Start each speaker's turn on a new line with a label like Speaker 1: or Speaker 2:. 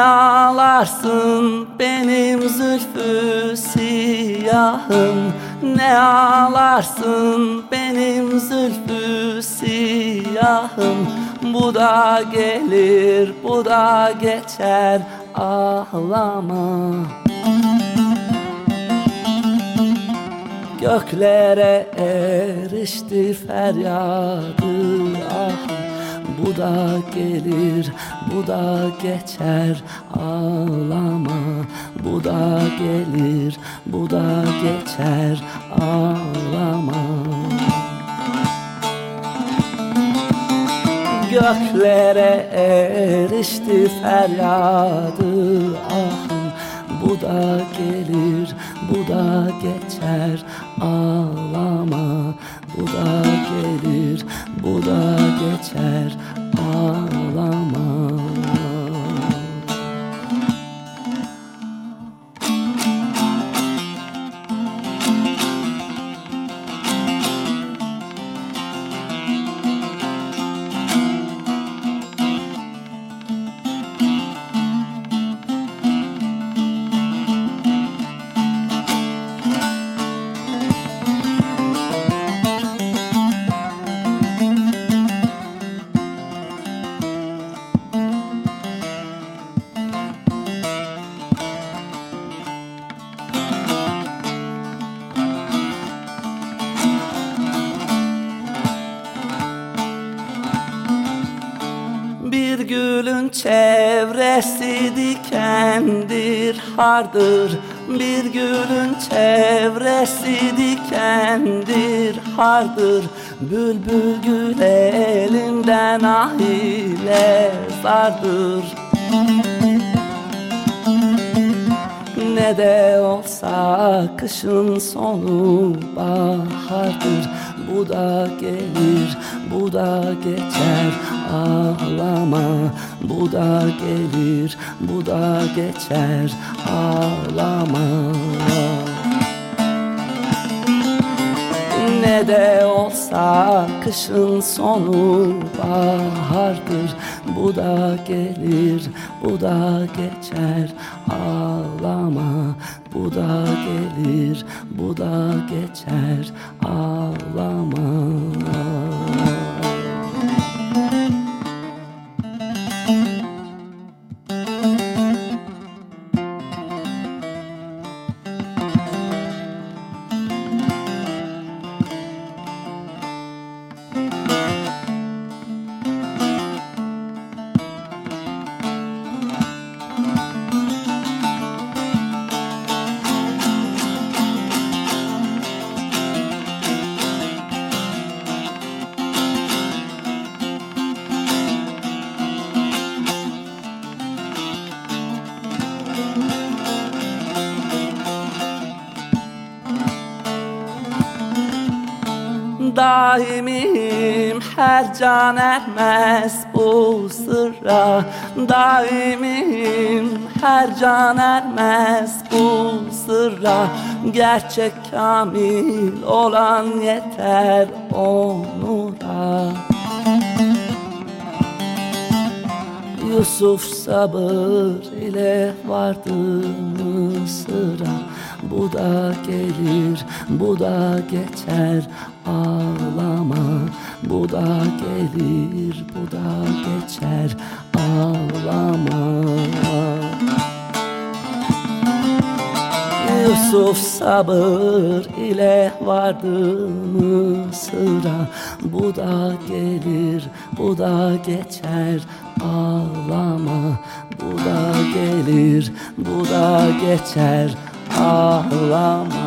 Speaker 1: ağlarsın benim zülfü siyahım. Ne ağlarsın benim zülfü siyahım. Bu da gelir bu da geçer ağlama. Göklere erişti feryadı ah Bu da gelir, bu da geçer ağlama. Bu da gelir, bu da geçer ağlama. Göklere erişti feryadı ah bu da gelir, bu da geçer ağlama. Bu da gelir, bu da geçer ağlama gülün çevresi dikendir hardır. Bir gülün çevresi dikendir hardır. Bülbül gül elinden ah ile zardır. Ne de olsa kışın sonu bahardır Bu da gelir, bu da geçer. Ağlama Bu da gelir, bu da geçer. Ağlama. Ne de olsa kışın sonu bahardır. Bu da gelir, bu da geçer. Ağlama Bu da gelir, bu da geçer ağlama Daimim her can ermez bu sırra Daimim her can ermez bu sırra Gerçek kamil olan yeter onura. Yusuf sabır ile vardı Mısır'a Bu da gelir, bu da geçer ağlama. Bu da gelir, bu da geçer ağlama. Yusuf sabır ile vardı Mısır'a Bu da gelir, bu da geçer ağlama. Bu da gelir, bu da geçer ağlama